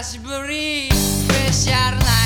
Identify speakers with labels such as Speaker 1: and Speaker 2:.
Speaker 1: Raspberry Fresh Arnaz